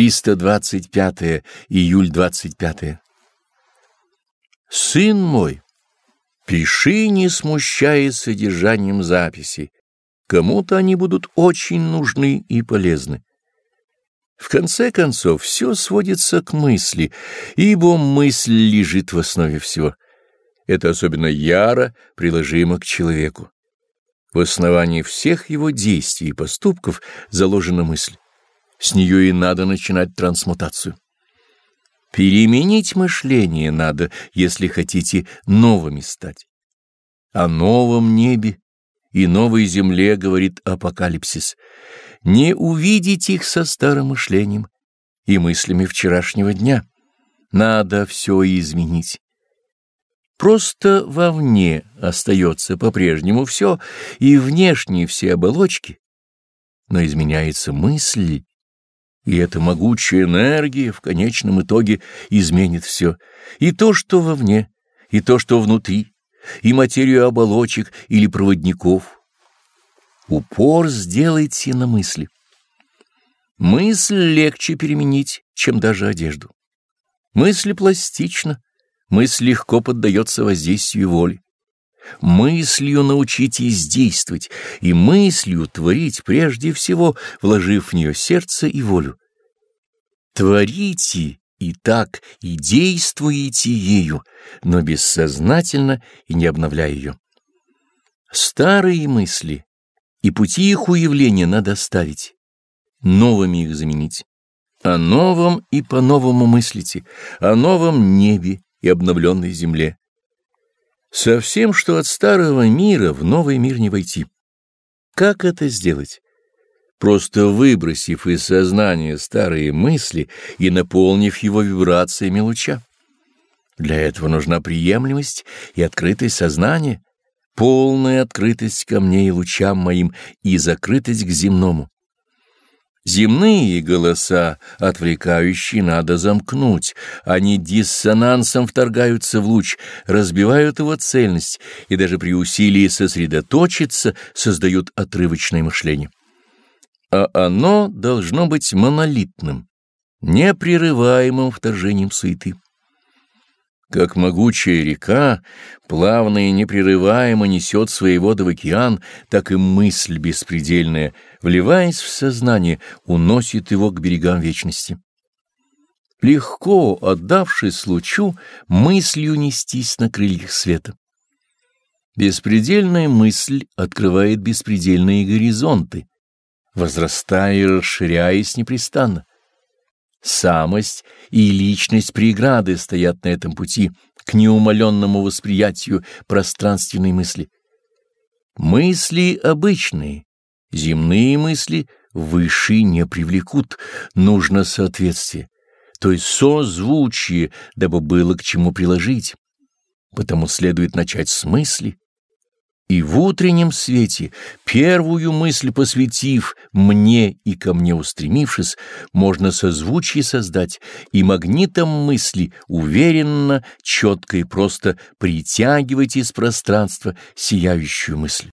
325 июль 25 Сын мой, пиши, не смущаясь содержанием записей. Кому-то они будут очень нужны и полезны. В конце концов, все сводится к мысли, ибо мысль лежит в основе всего. Это особенно яро приложимо к человеку. В основании всех его действий и поступков заложена мысль. С нее и надо начинать трансмутацию. Переменить мышление надо, если хотите новыми стать. О новом небе и новой земле говорит апокалипсис. Не увидеть их со старым мышлением и мыслями вчерашнего дня. Надо все изменить. Просто вовне остается по-прежнему все, и внешние все оболочки, но изменяется мысль, и эта могучая энергия в конечном итоге изменит все, и то, что вовне, и то, что внутри, и материю оболочек или проводников. Упор сделайте на мысли. Мысль легче переменить, чем даже одежду. Мысль пластична, мысль легко поддается воздействию воли. Мыслью научитесь действовать, и мыслью творить прежде всего, вложив в нее сердце и волю. Творите и так, и действуете ею, но бессознательно и не обновляя ее. Старые мысли и пути их уявления надо оставить, новыми их заменить. О новом и по-новому мыслите, о новом небе и обновленной земле. Совсем, что от старого мира в новый мир не войти. Как это сделать? Просто выбросив из сознания старые мысли и наполнив его вибрациями луча. Для этого нужна приемлемость и открытость сознания, полная открытость ко мне и лучам моим и закрытость к земному. Земные голоса, отвлекающие, надо замкнуть. Они диссонансом вторгаются в луч, разбивают его цельность и даже при усилии сосредоточиться создают отрывочное мышление. А оно должно быть монолитным, непрерываемым вторжением суеты. Как могучая река, плавно и непрерываемо несет свои воды в океан, так и мысль беспредельная, вливаясь в сознание, уносит его к берегам вечности. Легко, отдавшись лучу, мыслью нестись на крыльях света. Беспредельная мысль открывает беспредельные горизонты, возрастая и расширяясь непрестанно. Самость и личность преграды стоят на этом пути к неумоленному восприятию пространственной мысли. Мысли обычные, земные мысли высшие не привлекут, нужно соответствие, то есть созвучие, дабы было к чему приложить. Потому следует начать с мысли, и в утреннем свете, первую мысль посвятив мне и ко мне устремившись, можно созвучие создать и магнитом мысли уверенно, четко и просто притягивать из пространства сияющую мысль.